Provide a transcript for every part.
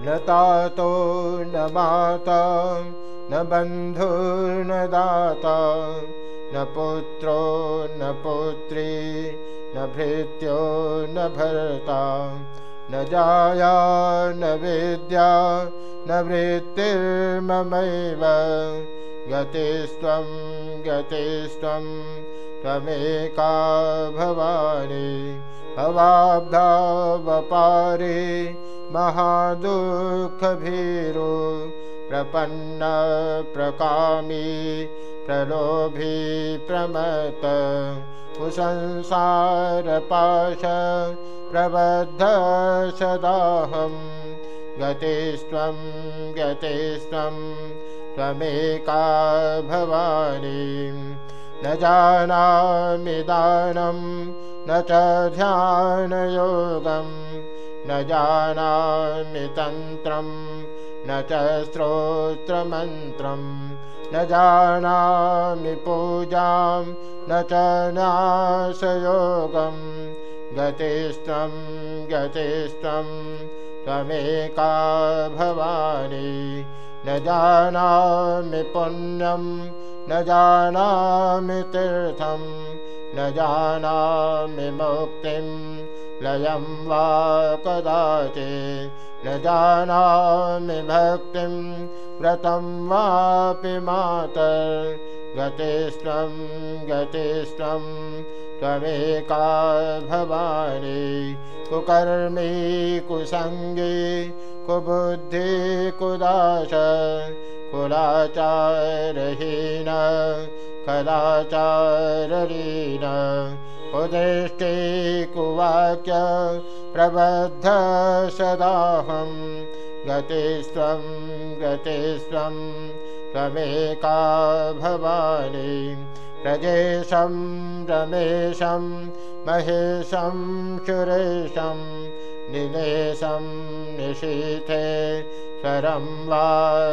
न तातो न माता न बन्धुर्न दाता न पुत्रो न पुत्री न भृत्यो न भर्ता न जाया न विद्या न वृत्तिर्ममैव गतिस्त्वं गतिस्त्वं त्वमेका भवानि भवाब्धावपारे महादुःखभीरो प्रपन्नप्रकामी प्रलोभी प्रमत कुसंसारपाश प्रबद्ध सदाहं। गतिस्त्वं गतिस्त्वं त्वमेका भवानी। न जानामि दानं न च ध्यानयोगं न जानामि तन्त्रं न च श्रोत्रमन्त्रं न जानामि पूजां न च नाशयोगम्। गतिस्त्वं गतिस्त्वं त्वमेका भवानी। न जानामि पुण्यं न जानामि तीर्थं न जानामि मुक्तिं लयं वा कदाचित् न जानामि भक्तिं व्रतं वापि मातर्। गतिस्त्वं गतिस्त्वं त्वमेका भवानी कुकर्मी कुसङ्गी कुबुद्धि कुदाश कुलाचारहीन कदाचारलीन कुदृष्टि कुवाक्य प्रबद्ध सदाहं। गतिस्त्वं गतिस्त्वं त्वमेका भवानी। प्रजेशं रमेशं महेशं सुरेशं निलेशं निशीथे स्वरं वा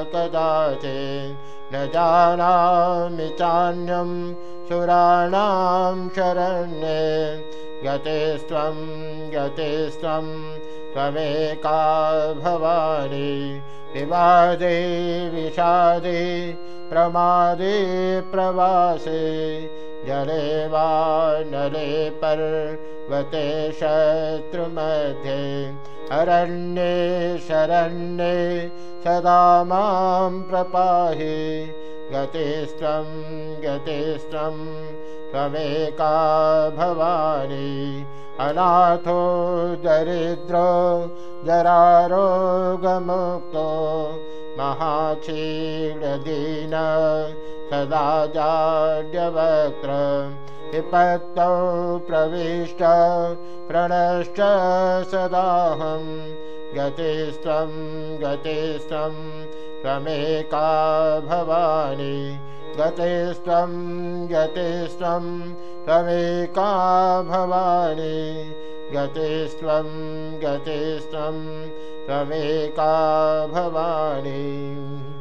कदाचित् न जानामि चान्यं सुराणां शरण्ये गतेस्त्वं गतेस्त्वं त्वमेका भवानी। विवादे विषादे प्रमादे प्रवासे जले वा नले पर्वते शत्रुमध्ये अरण्ये शरण्ये सदा मां प्रपाहि? गतेस्त्वं गतेस्त्वं त्वमेका भवानी। अनाथो दरिद्रो जरारोगमुक्तो महाक्षीणदीन सदा जाड्यवक्त्र विपत्तौ प्रविष्ट प्रणश्च सदाहं गतिस्त्वं गतिस्त्वं त्वमेका भवानी। गतिस्त्वं गतिस्त्वं त्वमेका भवानी। गतिस्त्वं गतिस्त्वं त्वमेका भवानी